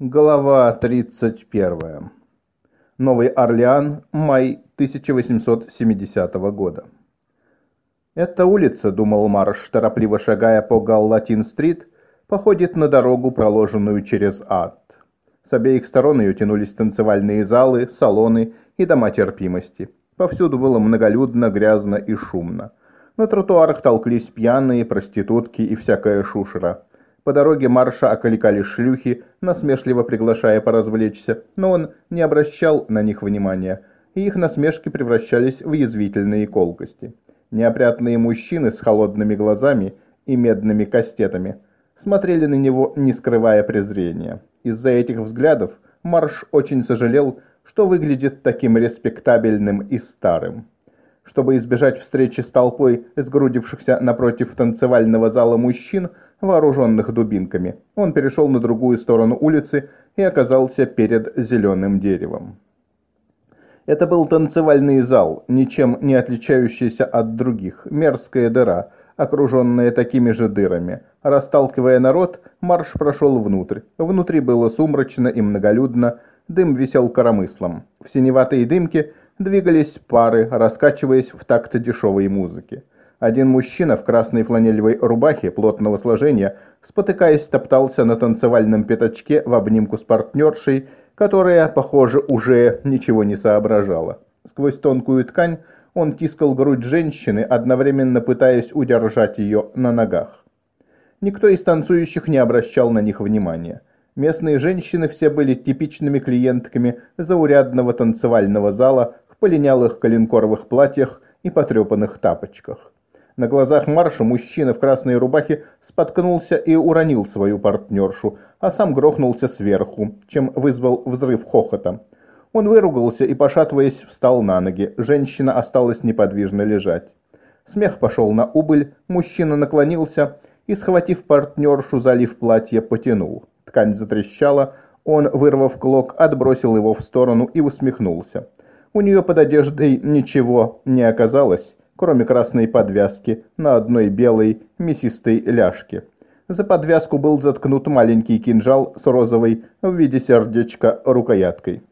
Глава 31. Новый Орлеан, май 1870 года. «Эта улица, — думал Марш, торопливо шагая по Галлатин-стрит, — походит на дорогу, проложенную через ад. С обеих сторон ее тянулись танцевальные залы, салоны и дома терпимости. Повсюду было многолюдно, грязно и шумно. На тротуарах толклись пьяные, проститутки и всякая шушера. По дороге Марша околикали шлюхи, насмешливо приглашая поразвлечься, но он не обращал на них внимания, и их насмешки превращались в язвительные колкости. Неопрятные мужчины с холодными глазами и медными кастетами смотрели на него, не скрывая презрения. Из-за этих взглядов Марш очень сожалел, что выглядит таким респектабельным и старым. Чтобы избежать встречи с толпой сгрудившихся напротив танцевального зала мужчин, вооруженных дубинками. Он перешел на другую сторону улицы и оказался перед зеленым деревом. Это был танцевальный зал, ничем не отличающийся от других, мерзкая дыра, окруженная такими же дырами. Расталкивая народ, марш прошел внутрь. Внутри было сумрачно и многолюдно, дым висел коромыслом. В синеватой дымке двигались пары, раскачиваясь в такт дешевой музыки. Один мужчина в красной фланелевой рубахе плотного сложения, спотыкаясь, топтался на танцевальном пятачке в обнимку с партнершей, которая, похоже, уже ничего не соображала. Сквозь тонкую ткань он тискал грудь женщины, одновременно пытаясь удержать ее на ногах. Никто из танцующих не обращал на них внимания. Местные женщины все были типичными клиентками заурядного танцевального зала в полинялых коленкоровых платьях и потрепанных тапочках. На глазах Марша мужчина в красной рубахе споткнулся и уронил свою партнершу, а сам грохнулся сверху, чем вызвал взрыв хохота. Он выругался и, пошатываясь, встал на ноги. Женщина осталась неподвижно лежать. Смех пошел на убыль, мужчина наклонился и, схватив партнершу, залив платье, потянул. Ткань затрещала, он, вырвав клок, отбросил его в сторону и усмехнулся. У нее под одеждой ничего не оказалось, кроме красной подвязки на одной белой мясистой ляжке. За подвязку был заткнут маленький кинжал с розовой в виде сердечка рукояткой.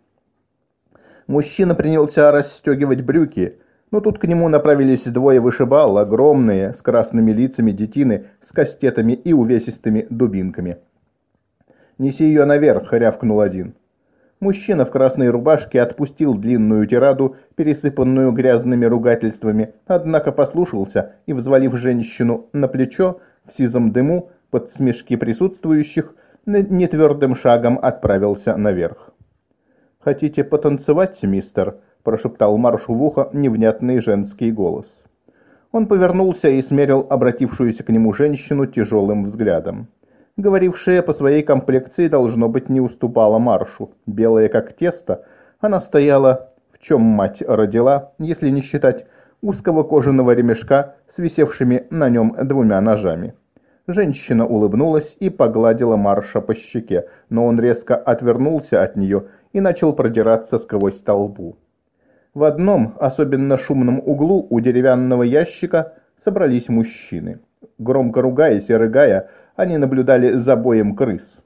Мужчина принялся расстегивать брюки, но тут к нему направились двое вышибал, огромные, с красными лицами детины, с кастетами и увесистыми дубинками. «Неси ее наверх», — рявкнул один. Мужчина в красной рубашке отпустил длинную тираду, пересыпанную грязными ругательствами, однако послушался и, взвалив женщину на плечо, в сизом дыму, под смешки присутствующих, нетвердым шагом отправился наверх. «Хотите потанцевать, мистер?» – прошептал Маршу в ухо невнятный женский голос. Он повернулся и смерил обратившуюся к нему женщину тяжелым взглядом говорившая по своей комплекции, должно быть, не уступала маршу. Белая как тесто, она стояла, в чем мать родила, если не считать узкого кожаного ремешка с висевшими на нем двумя ножами. Женщина улыбнулась и погладила Марша по щеке, но он резко отвернулся от нее и начал продираться сквозь толпу. В одном, особенно шумном углу у деревянного ящика собрались мужчины. Громко ругаясь и рыгая, они наблюдали за боем крыс.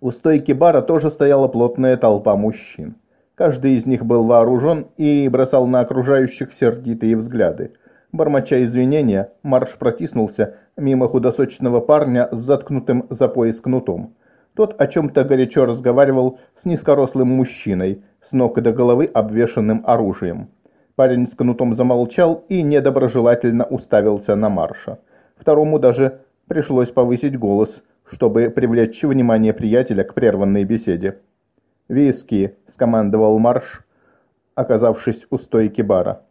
У стойки бара тоже стояла плотная толпа мужчин. Каждый из них был вооружен и бросал на окружающих сердитые взгляды. Бормоча извинения, марш протиснулся мимо худосочного парня с заткнутым за пояс кнутом. Тот о чем-то горячо разговаривал с низкорослым мужчиной, с ног до головы обвешанным оружием. Парень с кнутом замолчал и недоброжелательно уставился на Марша. Второму даже Пришлось повысить голос, чтобы привлечь внимание приятеля к прерванной беседе. «Виски», — скомандовал Марш, оказавшись у стойки бара.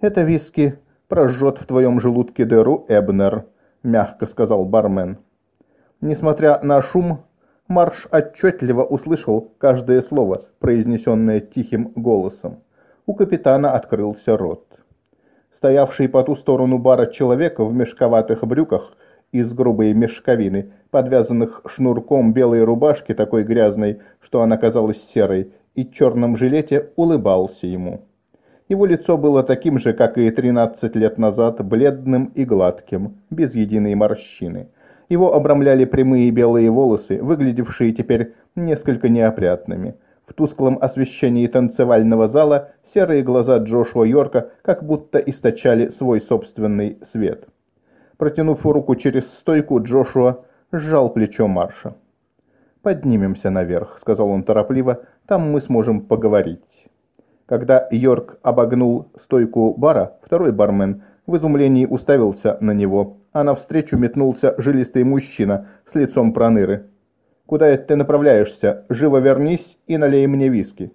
«Это виски прожжет в твоем желудке дыру, Эбнер», — мягко сказал бармен. Несмотря на шум, Марш отчетливо услышал каждое слово, произнесенное тихим голосом. У капитана открылся рот. Стоявший по ту сторону бара человек в мешковатых брюках из грубой мешковины, подвязанных шнурком белой рубашки, такой грязной, что она казалась серой, и черном жилете, улыбался ему. Его лицо было таким же, как и 13 лет назад, бледным и гладким, без единой морщины. Его обрамляли прямые белые волосы, выглядевшие теперь несколько неопрятными. В тусклом освещении танцевального зала серые глаза Джошуа Йорка как будто источали свой собственный свет. Протянув руку через стойку, Джошуа сжал плечо Марша. «Поднимемся наверх», — сказал он торопливо, — «там мы сможем поговорить». Когда Йорк обогнул стойку бара, второй бармен в изумлении уставился на него, а навстречу метнулся жилистый мужчина с лицом проныры. «Куда это ты направляешься? Живо вернись и налей мне виски».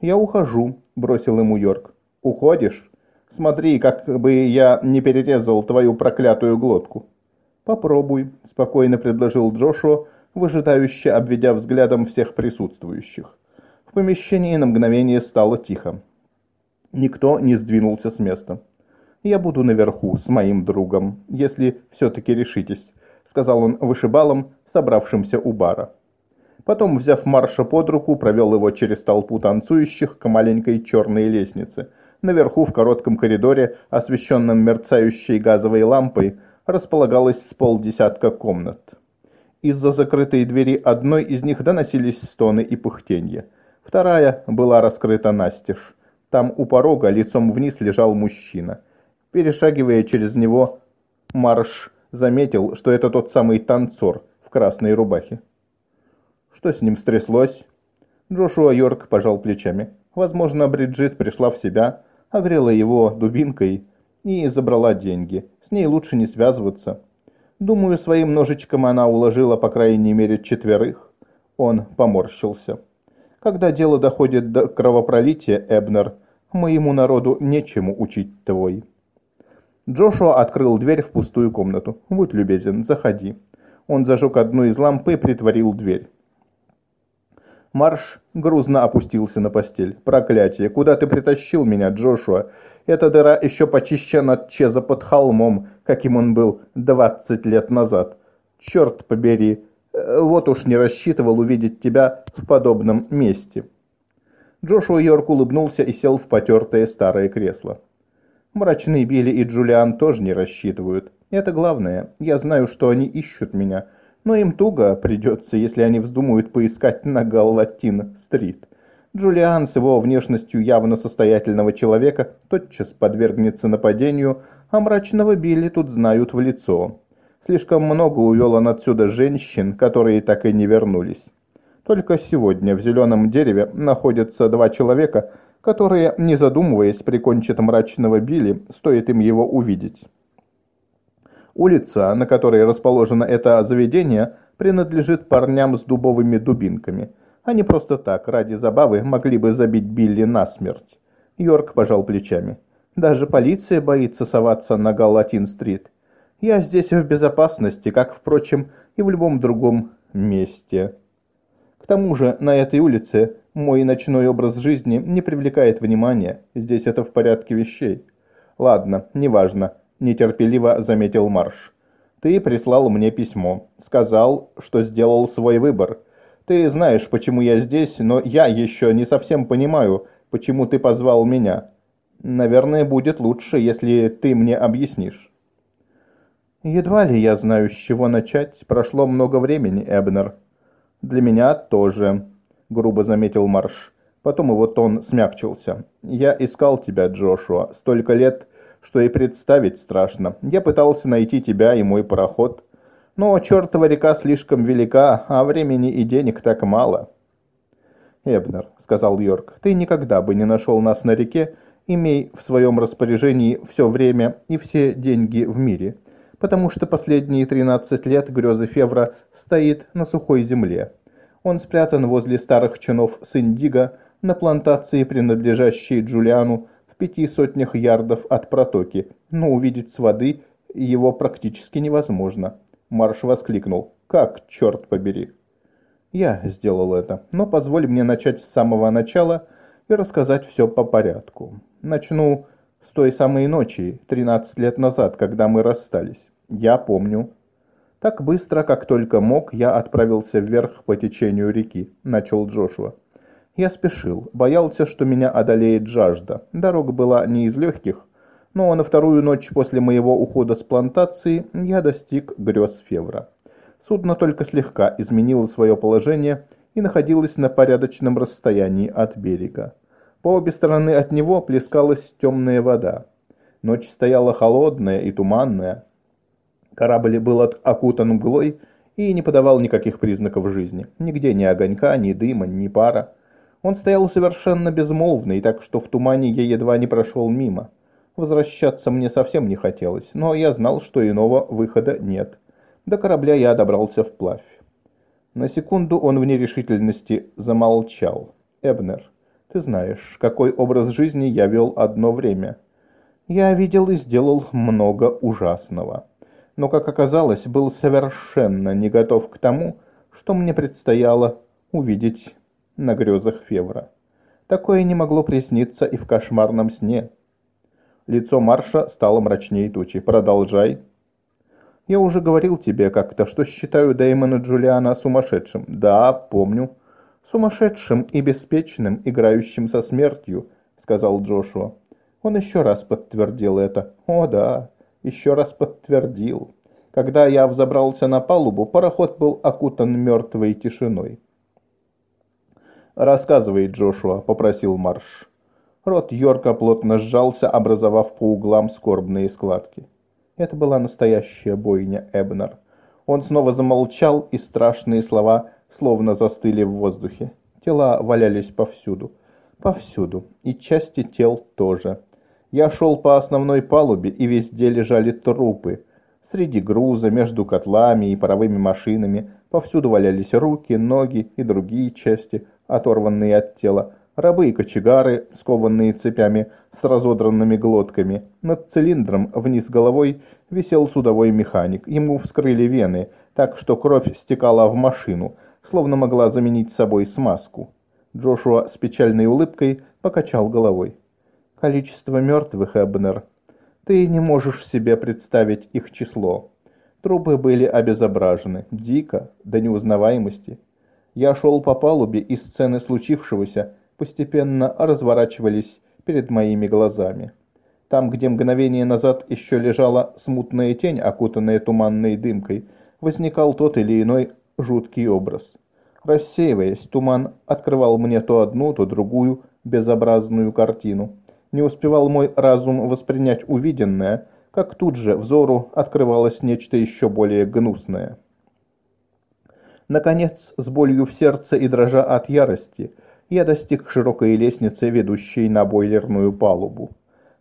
«Я ухожу», — бросил ему Йорк. «Уходишь? Смотри, как бы я не перерезал твою проклятую глотку». «Попробуй», — спокойно предложил Джошуа, выжидающе обведя взглядом всех присутствующих. В помещении на мгновение стало тихо. Никто не сдвинулся с места. «Я буду наверху с моим другом, если все-таки решитесь», — сказал он вышибалом, собравшимся у бара. Потом, взяв Марша под руку, провел его через толпу танцующих к маленькой черной лестнице. Наверху, в коротком коридоре, освещенном мерцающей газовой лампой, располагалось с полдесятка комнат. Из-за закрытой двери одной из них доносились стоны и пыхтенье. Вторая была раскрыта настежь. Там у порога лицом вниз лежал мужчина. Перешагивая через него, Марш заметил, что это тот самый танцор в красной рубахе. Что с ним стряслось? Джошуа Йорк пожал плечами. Возможно, Бриджит пришла в себя, огрела его дубинкой и забрала деньги. С ней лучше не связываться. Думаю, своим ножичком она уложила по крайней мере четверых. Он поморщился. Когда дело доходит до кровопролития, Эбнер, моему народу нечему учить твой. Джошуа открыл дверь в пустую комнату. «Будь любезен, заходи». Он зажег одну из ламп и притворил дверь. Марш грузно опустился на постель. «Проклятие! Куда ты притащил меня, Джошуа? Эта дыра еще почище над Чеза под холмом, каким он был двадцать лет назад. Черт побери! Э, вот уж не рассчитывал увидеть тебя в подобном месте». Джошуа Йорк улыбнулся и сел в потертое старое кресло. «Мрачные Билли и Джулиан тоже не рассчитывают. Это главное. Я знаю, что они ищут меня» но им туго придется, если они вздумают поискать на Галлатин-стрит. Джулиан с его внешностью явно состоятельного человека тотчас подвергнется нападению, а мрачного Билли тут знают в лицо. Слишком много увел он отсюда женщин, которые так и не вернулись. Только сегодня в зеленом дереве находятся два человека, которые, не задумываясь, прикончат мрачного Билли, стоит им его увидеть. Улица, на которой расположено это заведение, принадлежит парням с дубовыми дубинками. Они просто так, ради забавы, могли бы забить Билли насмерть. Йорк пожал плечами. Даже полиция боится соваться на Галатин-стрит. Я здесь в безопасности, как, впрочем, и в любом другом месте. К тому же, на этой улице мой ночной образ жизни не привлекает внимания. Здесь это в порядке вещей. Ладно, неважно нетерпеливо заметил Марш. «Ты прислал мне письмо. Сказал, что сделал свой выбор. Ты знаешь, почему я здесь, но я еще не совсем понимаю, почему ты позвал меня. Наверное, будет лучше, если ты мне объяснишь». «Едва ли я знаю, с чего начать. Прошло много времени, Эбнер». «Для меня тоже», — грубо заметил Марш. Потом его тон смягчился. «Я искал тебя, Джошуа. Столько лет что и представить страшно. Я пытался найти тебя и мой пароход. Но чертова река слишком велика, а времени и денег так мало. «Эбнер», — сказал Йорк, — «ты никогда бы не нашел нас на реке, имей в своем распоряжении все время и все деньги в мире, потому что последние 13 лет грезы Февра стоит на сухой земле. Он спрятан возле старых чинов с Индиго на плантации, принадлежащей Джулиану, пяти сотнях ярдов от протоки, но увидеть с воды его практически невозможно. Марш воскликнул. «Как, черт побери!» «Я сделал это, но позволь мне начать с самого начала и рассказать все по порядку. Начну с той самой ночи, 13 лет назад, когда мы расстались. Я помню. Так быстро, как только мог, я отправился вверх по течению реки», — начал Джошуа. Я спешил, боялся, что меня одолеет жажда. Дорога была не из легких, но на вторую ночь после моего ухода с плантации я достиг грез Февра. Судно только слегка изменило свое положение и находилось на порядочном расстоянии от берега. По обе стороны от него плескалась темная вода. Ночь стояла холодная и туманная. Корабль был окутан мглой и не подавал никаких признаков жизни. Нигде ни огонька, ни дыма, ни пара. Он стоял совершенно безмолвный, так что в тумане я едва не прошел мимо. Возвращаться мне совсем не хотелось, но я знал, что иного выхода нет. До корабля я добрался вплавь. На секунду он в нерешительности замолчал. «Эбнер, ты знаешь, какой образ жизни я вел одно время. Я видел и сделал много ужасного. Но, как оказалось, был совершенно не готов к тому, что мне предстояло увидеть на грезах Февра. Такое не могло присниться и в кошмарном сне. Лицо Марша стало мрачнее тучи. «Продолжай». «Я уже говорил тебе как-то, что считаю Дэймона Джулиана сумасшедшим». «Да, помню». «Сумасшедшим и беспечным, играющим со смертью», — сказал Джошуа. Он еще раз подтвердил это. «О, да, еще раз подтвердил». Когда я взобрался на палубу, пароход был окутан мертвой тишиной. «Рассказывай, Джошуа», — попросил Марш. Рот Йорка плотно сжался, образовав по углам скорбные складки. Это была настоящая бойня, Эбнер. Он снова замолчал, и страшные слова словно застыли в воздухе. Тела валялись повсюду. Повсюду. И части тел тоже. Я шел по основной палубе, и везде лежали трупы. Среди груза, между котлами и паровыми машинами повсюду валялись руки, ноги и другие части, оторванные от тела. Рабы и кочегары, скованные цепями с разодранными глотками. Над цилиндром вниз головой висел судовой механик. Ему вскрыли вены, так что кровь стекала в машину, словно могла заменить собой смазку. Джошуа с печальной улыбкой покачал головой. «Количество мертвых, Эбнер. Ты не можешь себе представить их число. Трупы были обезображены, дико, до неузнаваемости. Я шел по палубе, и сцены случившегося постепенно разворачивались перед моими глазами. Там, где мгновение назад еще лежала смутная тень, окутанная туманной дымкой, возникал тот или иной жуткий образ. Рассеиваясь, туман открывал мне то одну, то другую безобразную картину. Не успевал мой разум воспринять увиденное, как тут же взору открывалось нечто еще более гнусное. Наконец, с болью в сердце и дрожа от ярости, я достиг широкой лестницы, ведущей на бойлерную палубу.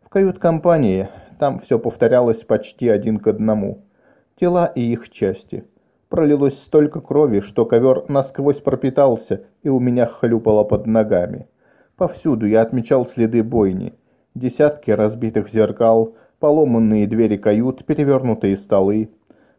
В кают-компании там все повторялось почти один к одному. Тела и их части. Пролилось столько крови, что ковер насквозь пропитался и у меня хлюпало под ногами. Повсюду я отмечал следы бойни. Десятки разбитых зеркал, поломанные двери кают, перевернутые столы.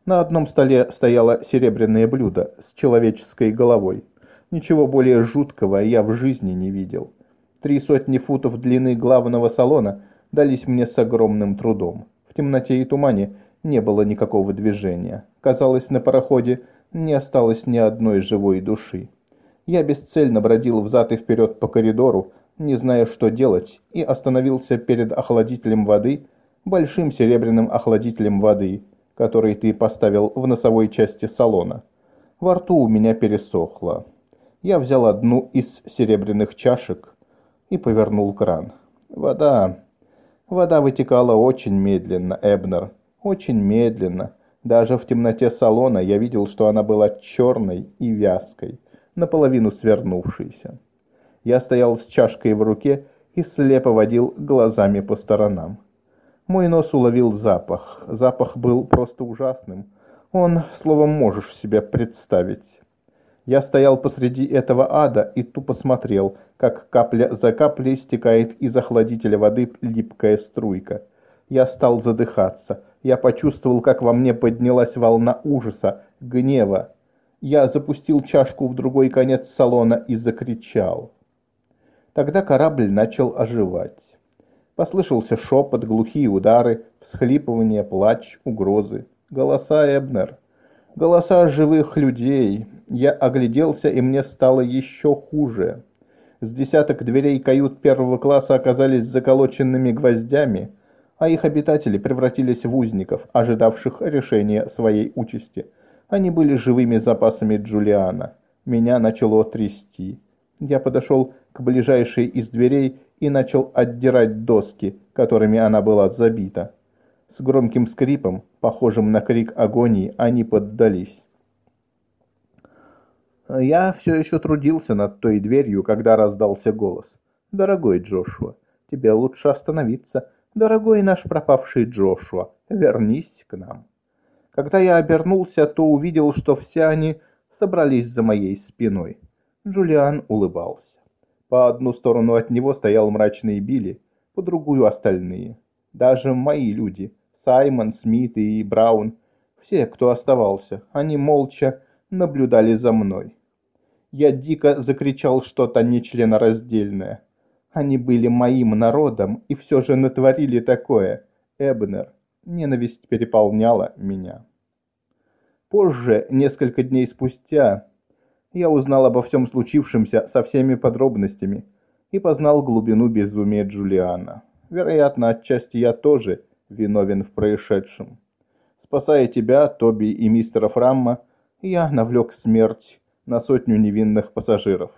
На одном столе стояло серебряное блюдо с человеческой головой. Ничего более жуткого я в жизни не видел. Три сотни футов длины главного салона дались мне с огромным трудом. В темноте и тумане не было никакого движения. Казалось, на пароходе не осталось ни одной живой души. Я бесцельно бродил взад и вперед по коридору, не зная, что делать, и остановился перед охладителем воды, большим серебряным охладителем воды, который ты поставил в носовой части салона. Во рту у меня пересохло. Я взял одну из серебряных чашек и повернул кран. Вода... Вода вытекала очень медленно, Эбнер. Очень медленно. Даже в темноте салона я видел, что она была черной и вязкой, наполовину свернувшейся. Я стоял с чашкой в руке и слепо водил глазами по сторонам. Мой нос уловил запах. Запах был просто ужасным. Он, словом, можешь себе представить. Я стоял посреди этого ада и тупо смотрел, как капля за каплей стекает из охладителя воды липкая струйка. Я стал задыхаться. Я почувствовал, как во мне поднялась волна ужаса, гнева. Я запустил чашку в другой конец салона и закричал. Тогда корабль начал оживать. Послышался шепот, глухие удары, всхлипывание, плач, угрозы. Голоса Эбнер. Голоса живых людей. Я огляделся, и мне стало еще хуже. С десяток дверей кают первого класса оказались заколоченными гвоздями, а их обитатели превратились в узников, ожидавших решения своей участи. Они были живыми запасами Джулиана. Меня начало трясти. Я подошел к ближайшей из дверей и начал отдирать доски, которыми она была забита. С громким скрипом, похожим на крик агонии, они поддались. Я все еще трудился над той дверью, когда раздался голос. «Дорогой Джошуа, тебе лучше остановиться. Дорогой наш пропавший Джошуа, вернись к нам». Когда я обернулся, то увидел, что все они собрались за моей спиной. Джулиан улыбался. По одну сторону от него стоял мрачный Билли, по другую остальные. Даже мои люди, Саймон, Смит и Браун, все, кто оставался, они молча наблюдали за мной. Я дико закричал что-то нечленораздельное. Они были моим народом и все же натворили такое. Эбнер. Ненависть переполняла меня. Позже, несколько дней спустя, я узнал обо всем случившемся со всеми подробностями и познал глубину безумия Джулиана. Вероятно, отчасти я тоже виновен в происшедшем. Спасая тебя, Тоби и мистера Фрамма, я навлек смерть на сотню невинных пассажиров.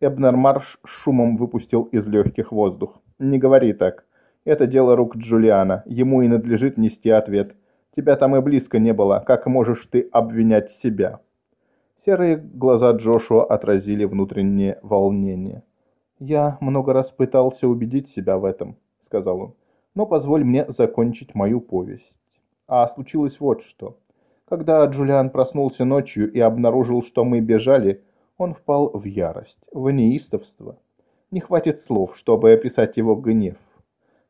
Эбнер Марш шумом выпустил из легких воздух. «Не говори так. Это дело рук Джулиана. Ему и надлежит нести ответ. Тебя там и близко не было. Как можешь ты обвинять себя?» Серые глаза Джошуа отразили внутреннее волнение. «Я много раз пытался убедить себя в этом», — сказал он. «Но позволь мне закончить мою повесть. А случилось вот что. Когда Джулиан проснулся ночью и обнаружил, что мы бежали, он впал в ярость, в неистовство. Не хватит слов, чтобы описать его гнев.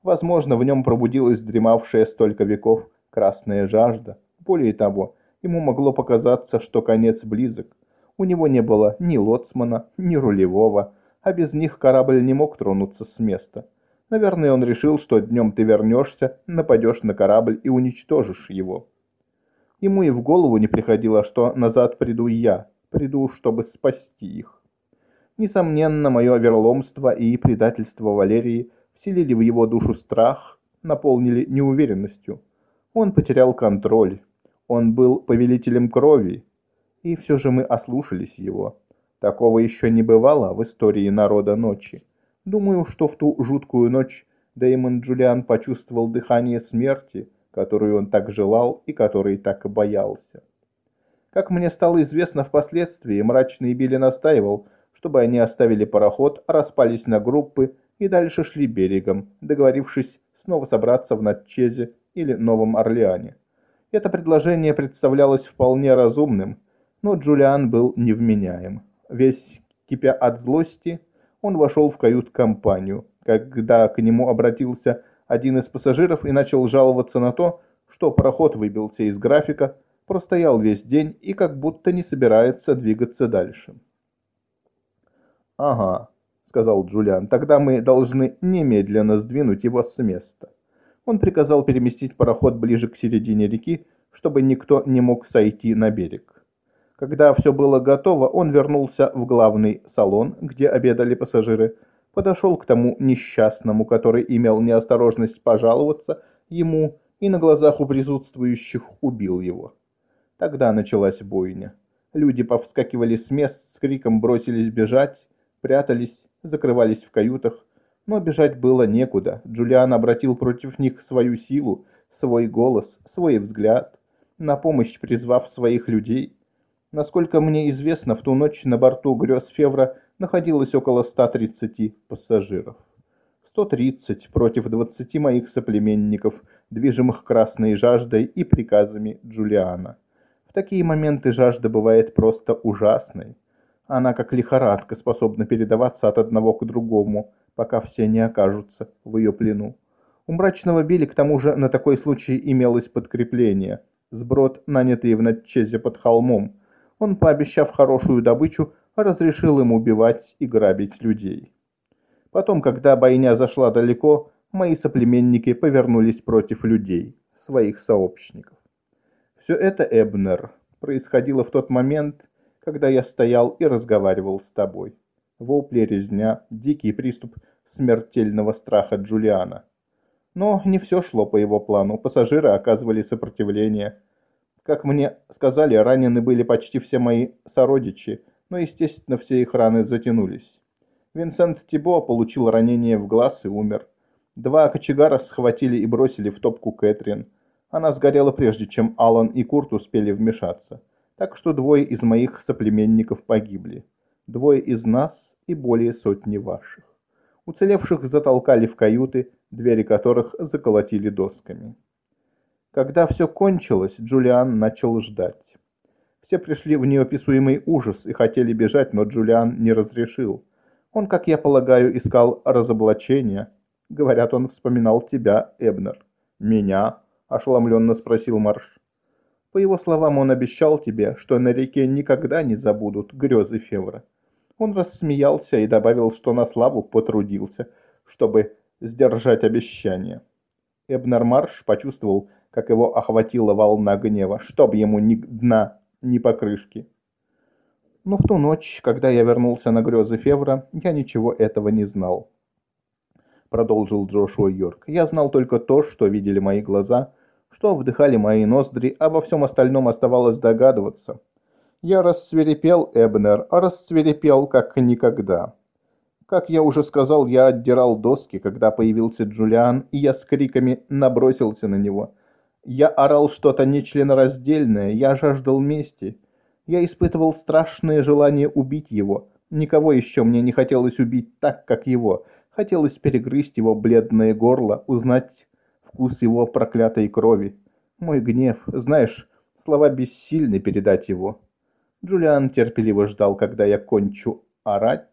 Возможно, в нем пробудилась дремавшая столько веков красная жажда. Более того, Ему могло показаться, что конец близок. У него не было ни лоцмана, ни рулевого, а без них корабль не мог тронуться с места. Наверное, он решил, что днем ты вернешься, нападешь на корабль и уничтожишь его. Ему и в голову не приходило, что назад приду я, приду, чтобы спасти их. Несомненно, мое верломство и предательство Валерии вселили в его душу страх, наполнили неуверенностью. Он потерял контроль, он был повелителем крови, и все же мы ослушались его. Такого еще не бывало в истории народа ночи. Думаю, что в ту жуткую ночь Дэймон Джулиан почувствовал дыхание смерти, которую он так желал и которой так боялся. Как мне стало известно впоследствии, мрачный Билли настаивал, чтобы они оставили пароход, распались на группы и дальше шли берегом, договорившись снова собраться в Натчезе или Новом Орлеане. Это предложение представлялось вполне разумным, но Джулиан был невменяем. Весь кипя от злости, он вошел в кают-компанию, когда к нему обратился один из пассажиров и начал жаловаться на то, что пароход выбился из графика, простоял весь день и как будто не собирается двигаться дальше. «Ага», — сказал Джулиан, — «тогда мы должны немедленно сдвинуть его с места». Он приказал переместить пароход ближе к середине реки, чтобы никто не мог сойти на берег. Когда все было готово, он вернулся в главный салон, где обедали пассажиры, подошел к тому несчастному, который имел неосторожность пожаловаться ему и на глазах у присутствующих убил его. Тогда началась бойня. Люди повскакивали с мест, с криком бросились бежать, прятались, закрывались в каютах, но бежать было некуда. Джулиан обратил против них свою силу, свой голос, свой взгляд, на помощь призвав своих людей. Насколько мне известно, в ту ночь на борту грез Февра находилось около 130 пассажиров. 130 против 20 моих соплеменников, движимых красной жаждой и приказами Джулиана. В такие моменты жажда бывает просто ужасной. Она, как лихорадка, способна передаваться от одного к другому – пока все не окажутся в ее плену. У мрачного Билли к тому же на такой случай имелось подкрепление. Сброд, нанятый в Натчезе под холмом. Он, пообещав хорошую добычу, разрешил им убивать и грабить людей. Потом, когда бойня зашла далеко, мои соплеменники повернулись против людей, своих сообщников. Все это, Эбнер, происходило в тот момент, когда я стоял и разговаривал с тобой вопли, резня, дикий приступ смертельного страха Джулиана. Но не все шло по его плану, пассажиры оказывали сопротивление. Как мне сказали, ранены были почти все мои сородичи, но, естественно, все их раны затянулись. Винсент Тибо получил ранение в глаз и умер. Два кочегара схватили и бросили в топку Кэтрин. Она сгорела прежде, чем Алан и Курт успели вмешаться. Так что двое из моих соплеменников погибли. Двое из нас и более сотни ваших. Уцелевших затолкали в каюты, двери которых заколотили досками. Когда все кончилось, Джулиан начал ждать. Все пришли в неописуемый ужас и хотели бежать, но Джулиан не разрешил. Он, как я полагаю, искал разоблачения. Говорят, он вспоминал тебя, Эбнер. Меня? Ошеломленно спросил Марш. По его словам, он обещал тебе, что на реке никогда не забудут грезы Февра. Он рассмеялся и добавил, что на славу потрудился, чтобы сдержать обещание. Эбнер Марш почувствовал, как его охватила волна гнева, чтоб ему ни дна, ни покрышки. Но в ту ночь, когда я вернулся на грезы Февра, я ничего этого не знал. Продолжил Джошуа Йорк. Я знал только то, что видели мои глаза, что вдыхали мои ноздри, а во всем остальном оставалось догадываться. Я рассверепел, Эбнер, а рассверепел как никогда. Как я уже сказал, я отдирал доски, когда появился Джулиан, и я с криками набросился на него. Я орал что-то нечленораздельное, я жаждал мести. Я испытывал страшное желание убить его. Никого еще мне не хотелось убить так, как его. Хотелось перегрызть его бледное горло, узнать вкус его проклятой крови. Мой гнев, знаешь, слова бессильны передать его. Джулиан терпеливо ждал, когда я кончу орать,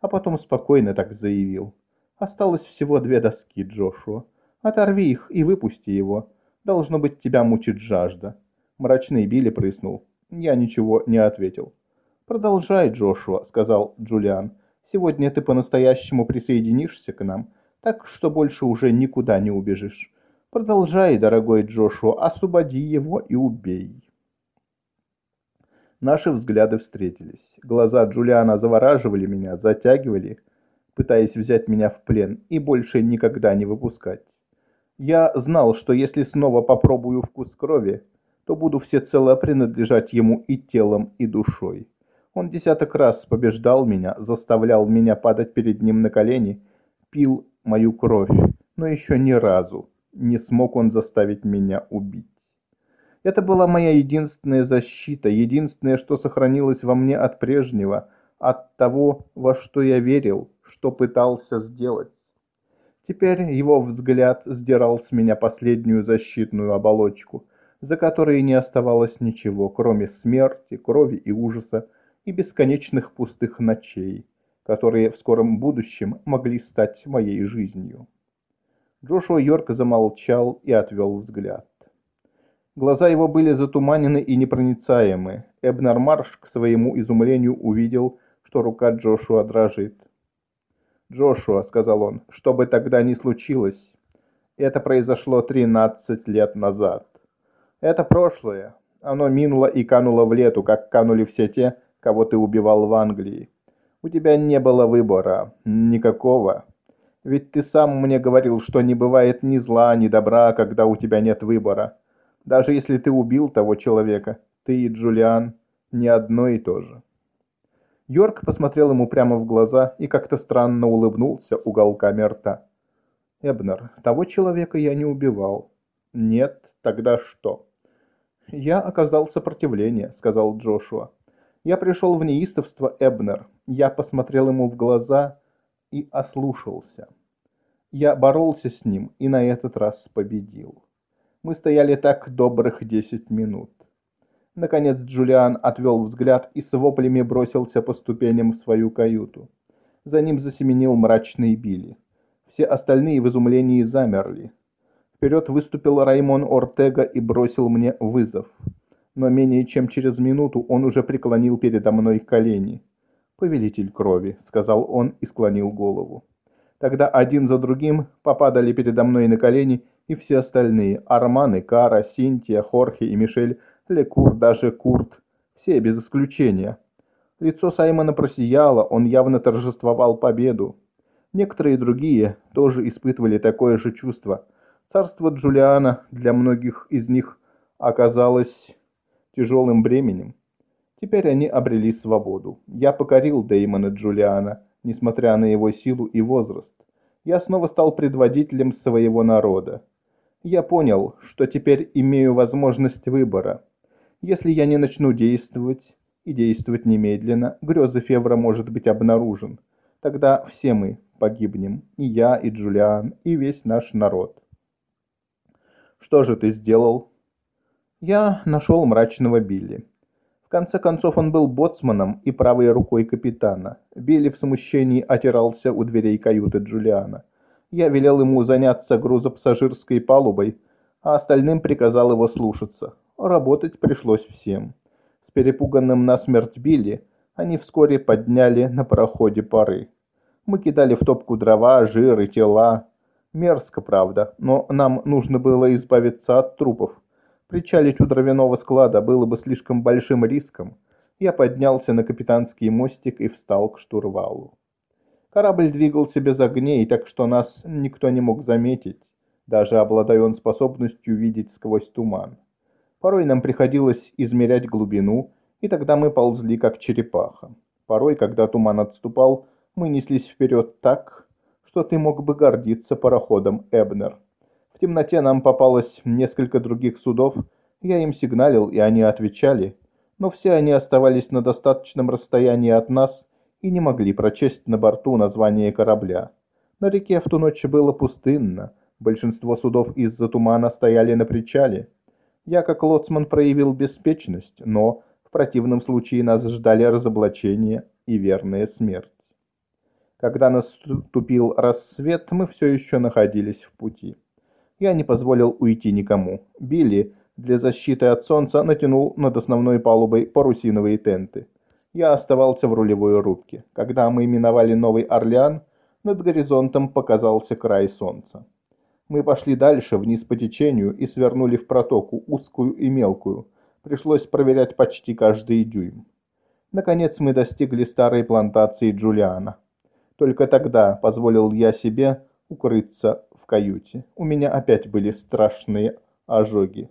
а потом спокойно так заявил. Осталось всего две доски, Джошуа. Оторви их и выпусти его. Должно быть, тебя мучит жажда. Мрачный Билли прыснул. Я ничего не ответил. «Продолжай, Джошуа», — сказал Джулиан. «Сегодня ты по-настоящему присоединишься к нам так что больше уже никуда не убежишь. Продолжай, дорогой Джошуа, освободи его и убей. Наши взгляды встретились. Глаза Джулиана завораживали меня, затягивали, пытаясь взять меня в плен и больше никогда не выпускать. Я знал, что если снова попробую вкус крови, то буду всецело принадлежать ему и телом, и душой. Он десяток раз побеждал меня, заставлял меня падать перед ним на колени, пил мою кровь, но еще ни разу не смог он заставить меня убить. Это была моя единственная защита, единственное, что сохранилось во мне от прежнего, от того, во что я верил, что пытался сделать. Теперь его взгляд сдирал с меня последнюю защитную оболочку, за которой не оставалось ничего, кроме смерти, крови и ужаса и бесконечных пустых ночей, которые в скором будущем могли стать моей жизнью. Джошуа Йорк замолчал и отвел взгляд. Глаза его были затуманены и непроницаемы. Эбнер Марш к своему изумлению увидел, что рука Джошуа дрожит. «Джошуа», — сказал он, — «что бы тогда ни случилось, это произошло тринадцать лет назад. Это прошлое. Оно минуло и кануло в лету, как канули все те, кого ты убивал в Англии. У тебя не было выбора. Никакого. Ведь ты сам мне говорил, что не бывает ни зла, ни добра, когда у тебя нет выбора. Даже если ты убил того человека, ты и Джулиан не одно и то же. Йорк посмотрел ему прямо в глаза и как-то странно улыбнулся уголками рта. «Эбнер, того человека я не убивал». «Нет, тогда что?» «Я оказал сопротивление», — сказал Джошуа. Я пришел в неистовство, Эбнер. Я посмотрел ему в глаза и ослушался. Я боролся с ним и на этот раз победил. Мы стояли так добрых десять минут. Наконец Джулиан отвел взгляд и с воплями бросился по ступеням в свою каюту. За ним засеменил мрачный Билли. Все остальные в изумлении замерли. Вперед выступил Раймон Ортега и бросил мне вызов но менее чем через минуту он уже преклонил передо мной колени. «Повелитель крови», — сказал он и склонил голову. Тогда один за другим попадали передо мной на колени и все остальные — Арман и Кара, Синтия, Хорхе и Мишель, Лекур, даже Курт, все без исключения. Лицо Саймона просияло, он явно торжествовал победу. Некоторые другие тоже испытывали такое же чувство. Царство Джулиана для многих из них оказалось тяжелым бременем. Теперь они обрели свободу. Я покорил Деймона Джулиана, несмотря на его силу и возраст. Я снова стал предводителем своего народа. Я понял, что теперь имею возможность выбора. Если я не начну действовать, и действовать немедленно, грезы Февра может быть обнаружен. Тогда все мы погибнем, и я, и Джулиан, и весь наш народ. Что же ты сделал? Я нашел мрачного Билли. В конце концов, он был боцманом и правой рукой капитана. Билли в смущении отирался у дверей каюты Джулиана. Я велел ему заняться грузопассажирской палубой, а остальным приказал его слушаться. Работать пришлось всем. С перепуганным насмерть Билли они вскоре подняли на пароходе пары. Мы кидали в топку дрова, жир и тела. Мерзко, правда, но нам нужно было избавиться от трупов. Причалить у дровяного склада было бы слишком большим риском. Я поднялся на капитанский мостик и встал к штурвалу. Корабль двигался без огней, так что нас никто не мог заметить, даже обладая он способностью видеть сквозь туман. Порой нам приходилось измерять глубину, и тогда мы ползли как черепаха. Порой, когда туман отступал, мы неслись вперед так, что ты мог бы гордиться пароходом Эбнер. В темноте нам попалось несколько других судов, я им сигналил, и они отвечали, но все они оставались на достаточном расстоянии от нас и не могли прочесть на борту название корабля. На реке в ту ночь было пустынно, большинство судов из-за тумана стояли на причале. Я, как лоцман, проявил беспечность, но в противном случае нас ждали разоблачение и верная смерть. Когда наступил рассвет, мы все еще находились в пути. Я не позволил уйти никому. Билли для защиты от солнца натянул над основной палубой парусиновые тенты. Я оставался в рулевой рубке. Когда мы миновали Новый Орлеан, над горизонтом показался край солнца. Мы пошли дальше, вниз по течению, и свернули в протоку, узкую и мелкую. Пришлось проверять почти каждый дюйм. Наконец мы достигли старой плантации Джулиана. Только тогда позволил я себе укрыться каюте. У меня опять были страшные ожоги.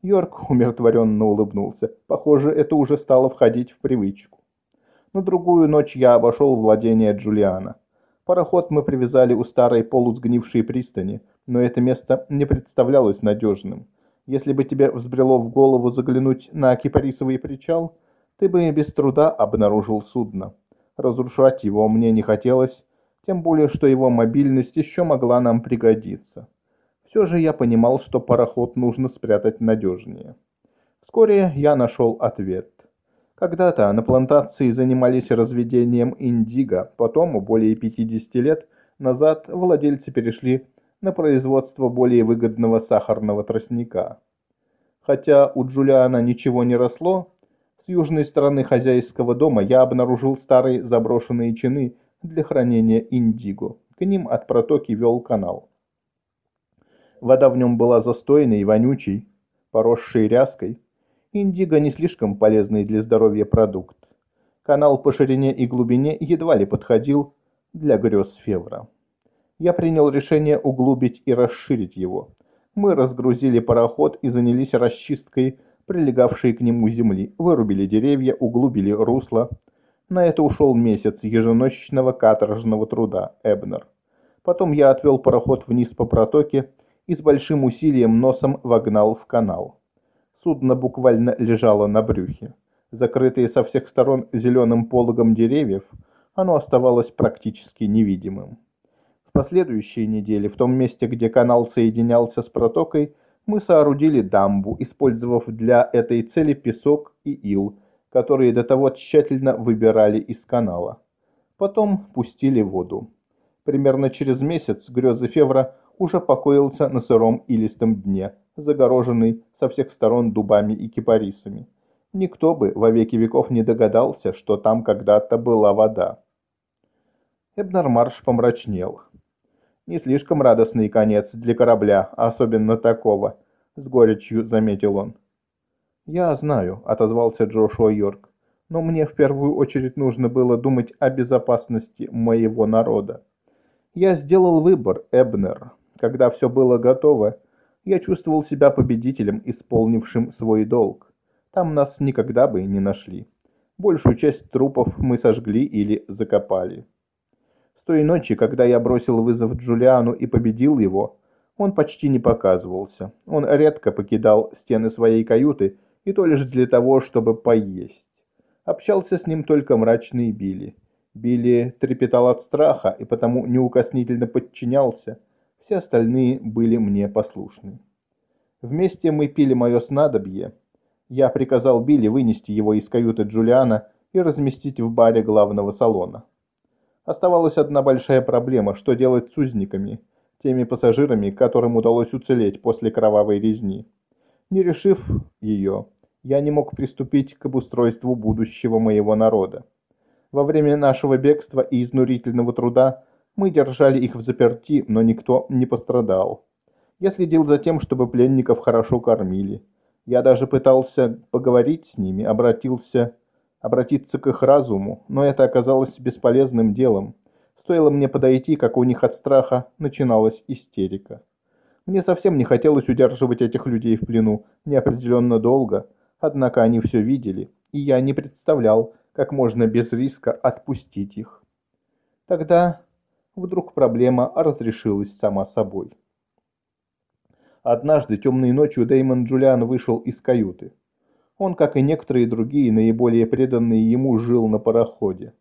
Йорк умиротворенно улыбнулся. Похоже, это уже стало входить в привычку. На другую ночь я обошел владение Джулиана. Пароход мы привязали у старой полусгнившей пристани, но это место не представлялось надежным. Если бы тебе взбрело в голову заглянуть на кипарисовый причал, ты бы без труда обнаружил судно. Разрушать его мне не хотелось, тем более, что его мобильность еще могла нам пригодиться. Все же я понимал, что пароход нужно спрятать надежнее. Вскоре я нашел ответ. Когда-то на плантации занимались разведением индиго, потом, более 50 лет назад, владельцы перешли на производство более выгодного сахарного тростника. Хотя у Джулиана ничего не росло, с южной стороны хозяйского дома я обнаружил старые заброшенные чины для хранения индиго. К ним от протоки вел канал. Вода в нем была застойной и вонючей, поросшей ряской. Индиго не слишком полезный для здоровья продукт. Канал по ширине и глубине едва ли подходил для грез Февра. Я принял решение углубить и расширить его. Мы разгрузили пароход и занялись расчисткой прилегавшей к нему земли, вырубили деревья, углубили русло, на это ушел месяц еженощного каторжного труда, Эбнер. Потом я отвел пароход вниз по протоке и с большим усилием носом вогнал в канал. Судно буквально лежало на брюхе. Закрытое со всех сторон зеленым пологом деревьев, оно оставалось практически невидимым. В последующие недели, в том месте, где канал соединялся с протокой, мы соорудили дамбу, использовав для этой цели песок и ил, которые до того тщательно выбирали из канала. Потом пустили воду. Примерно через месяц грезы Февра уже покоился на сыром илистом дне, загороженный со всех сторон дубами и кипарисами. Никто бы во веки веков не догадался, что там когда-то была вода. Эбнармарш помрачнел. Не слишком радостный конец для корабля, особенно такого, с горечью заметил он. «Я знаю», — отозвался Джошуа Йорк, «но мне в первую очередь нужно было думать о безопасности моего народа. Я сделал выбор, Эбнер. Когда все было готово, я чувствовал себя победителем, исполнившим свой долг. Там нас никогда бы не нашли. Большую часть трупов мы сожгли или закопали. С той ночи, когда я бросил вызов Джулиану и победил его, он почти не показывался. Он редко покидал стены своей каюты, и то лишь для того, чтобы поесть. Общался с ним только мрачный Билли. Билли трепетал от страха и потому неукоснительно подчинялся. Все остальные были мне послушны. Вместе мы пили мое снадобье. Я приказал Билли вынести его из каюты Джулиана и разместить в баре главного салона. Оставалась одна большая проблема, что делать с узниками, теми пассажирами, которым удалось уцелеть после кровавой резни. Не решив ее, я не мог приступить к обустройству будущего моего народа. Во время нашего бегства и изнурительного труда мы держали их в заперти, но никто не пострадал. Я следил за тем, чтобы пленников хорошо кормили. Я даже пытался поговорить с ними, обратился, обратиться к их разуму, но это оказалось бесполезным делом. Стоило мне подойти, как у них от страха начиналась истерика. Мне совсем не хотелось удерживать этих людей в плену неопределенно долго, однако они все видели, и я не представлял, как можно без риска отпустить их. Тогда вдруг проблема разрешилась сама собой. Однажды темной ночью Дэймон Джулиан вышел из каюты. Он, как и некоторые другие, наиболее преданные ему, жил на пароходе.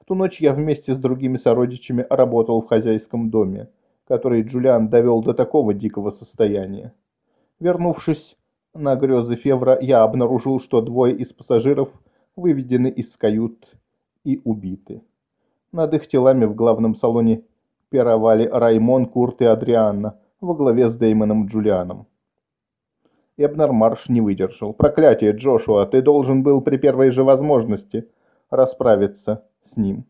В ту ночь я вместе с другими сородичами работал в хозяйском доме, который Джулиан довел до такого дикого состояния. Вернувшись на грезы Февра, я обнаружил, что двое из пассажиров – выведены из кают и убиты. Над их телами в главном салоне пировали Раймон, Курт и Адрианна во главе с Деймоном Джулианом. Эбнер Марш не выдержал. «Проклятие, Джошуа, ты должен был при первой же возможности расправиться с ним».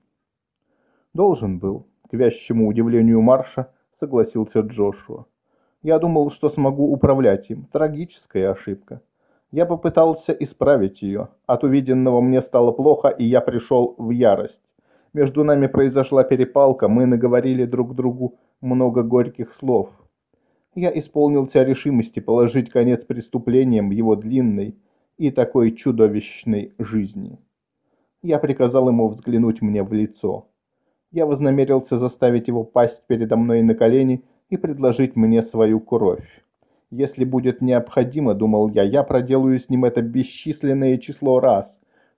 «Должен был», — к вящему удивлению Марша согласился Джошуа. «Я думал, что смогу управлять им. Трагическая ошибка». Я попытался исправить ее. От увиденного мне стало плохо, и я пришел в ярость. Между нами произошла перепалка, мы наговорили друг другу много горьких слов. Я исполнился решимости положить конец преступлениям его длинной и такой чудовищной жизни. Я приказал ему взглянуть мне в лицо. Я вознамерился заставить его пасть передо мной на колени и предложить мне свою кровь. Если будет необходимо, думал я, я проделаю с ним это бесчисленное число раз,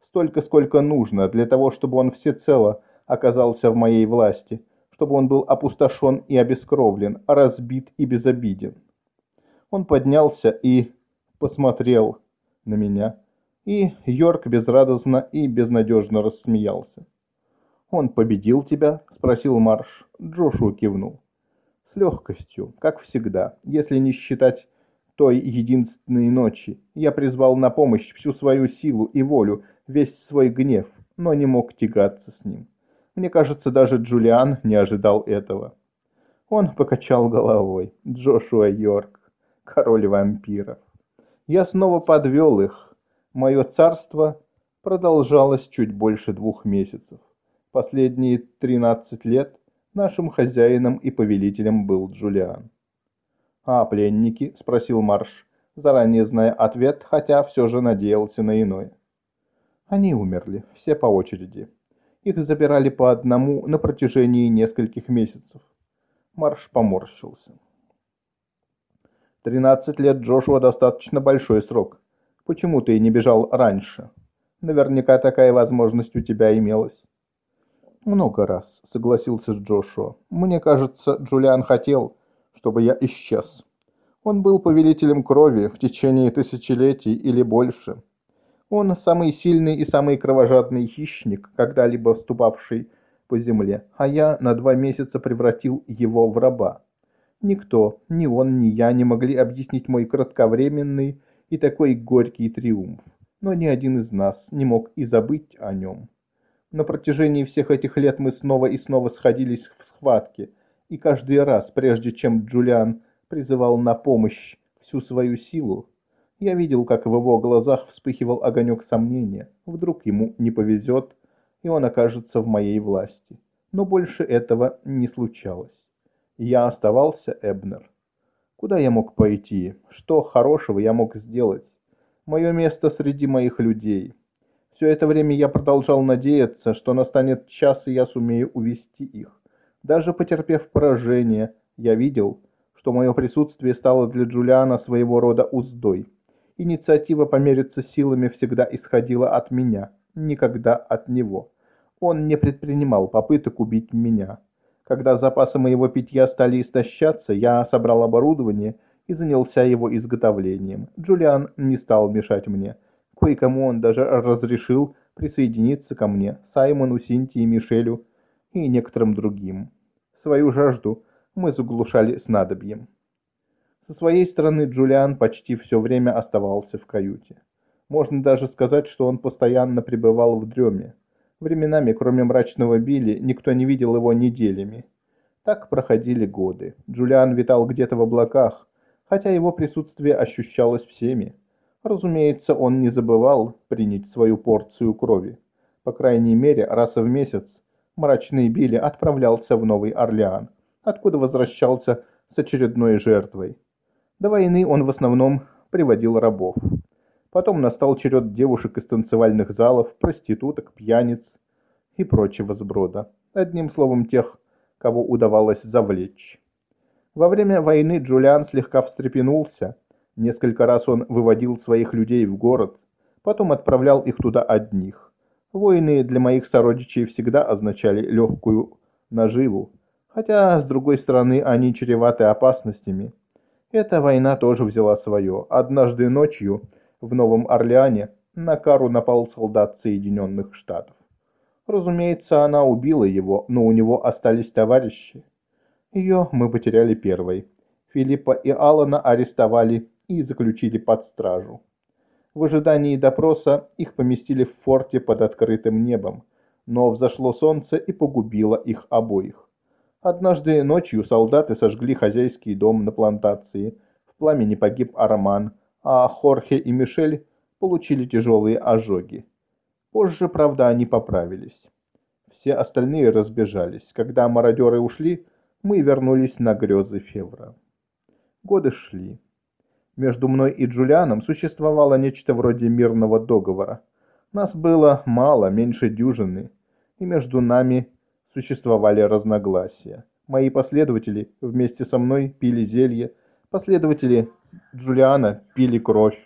столько, сколько нужно, для того, чтобы он всецело оказался в моей власти, чтобы он был опустошен и обескровлен, разбит и безобиден. Он поднялся и посмотрел на меня, и Йорк безрадостно и безнадежно рассмеялся. «Он победил тебя?» — спросил Марш. Джошуа кивнул. С легкостью, как всегда, если не считать той единственной ночи. Я призвал на помощь всю свою силу и волю, весь свой гнев, но не мог тягаться с ним. Мне кажется, даже Джулиан не ожидал этого. Он покачал головой. Джошуа Йорк, король вампиров. Я снова подвел их. Мое царство продолжалось чуть больше двух месяцев. Последние тринадцать лет Нашим хозяином и повелителем был Джулиан. «А пленники?» – спросил Марш, заранее зная ответ, хотя все же надеялся на иное. Они умерли, все по очереди. Их забирали по одному на протяжении нескольких месяцев. Марш поморщился. «Тринадцать лет Джошуа достаточно большой срок. Почему ты не бежал раньше? Наверняка такая возможность у тебя имелась». «Много раз», — согласился Джошуа. «Мне кажется, Джулиан хотел, чтобы я исчез. Он был повелителем крови в течение тысячелетий или больше. Он самый сильный и самый кровожадный хищник, когда-либо вступавший по земле, а я на два месяца превратил его в раба. Никто, ни он, ни я не могли объяснить мой кратковременный и такой горький триумф, но ни один из нас не мог и забыть о нем». На протяжении всех этих лет мы снова и снова сходились в схватке, и каждый раз, прежде чем Джулиан призывал на помощь всю свою силу, я видел, как в его глазах вспыхивал огонек сомнения. Вдруг ему не повезет, и он окажется в моей власти. Но больше этого не случалось. Я оставался Эбнер. Куда я мог пойти? Что хорошего я мог сделать? Мое место среди моих людей. Все это время я продолжал надеяться, что настанет час, и я сумею увести их. Даже потерпев поражение, я видел, что мое присутствие стало для Джулиана своего рода уздой. Инициатива помериться силами всегда исходила от меня, никогда от него. Он не предпринимал попыток убить меня. Когда запасы моего питья стали истощаться, я собрал оборудование и занялся его изготовлением. Джулиан не стал мешать мне. Кое-кому он даже разрешил присоединиться ко мне, Саймону, Синтии, Мишелю и некоторым другим. Свою жажду мы заглушали снадобьем. Со своей стороны Джулиан почти все время оставался в каюте. Можно даже сказать, что он постоянно пребывал в дреме. Временами, кроме мрачного Билли, никто не видел его неделями. Так проходили годы. Джулиан витал где-то в облаках, хотя его присутствие ощущалось всеми. Разумеется, он не забывал принять свою порцию крови. По крайней мере, раз в месяц мрачный Билли отправлялся в Новый Орлеан, откуда возвращался с очередной жертвой. До войны он в основном приводил рабов. Потом настал черед девушек из танцевальных залов, проституток, пьяниц и прочего сброда. Одним словом, тех, кого удавалось завлечь. Во время войны Джулиан слегка встрепенулся. Несколько раз он выводил своих людей в город, потом отправлял их туда одних. Войны для моих сородичей всегда означали легкую наживу, хотя, с другой стороны, они чреваты опасностями. Эта война тоже взяла свое. Однажды ночью в Новом Орлеане на Кару напал солдат Соединенных Штатов. Разумеется, она убила его, но у него остались товарищи. Ее мы потеряли первой. Филиппа и Алана арестовали и заключили под стражу. В ожидании допроса их поместили в форте под открытым небом, но взошло солнце и погубило их обоих. Однажды ночью солдаты сожгли хозяйский дом на плантации, в пламени погиб Араман, а Хорхе и Мишель получили тяжелые ожоги. Позже, правда, они поправились. Все остальные разбежались. Когда мародеры ушли, мы вернулись на грезы Февра. Годы шли. Между мной и Джулианом существовало нечто вроде мирного договора. Нас было мало, меньше дюжины, и между нами существовали разногласия. Мои последователи вместе со мной пили зелье, последователи Джулиана пили кровь.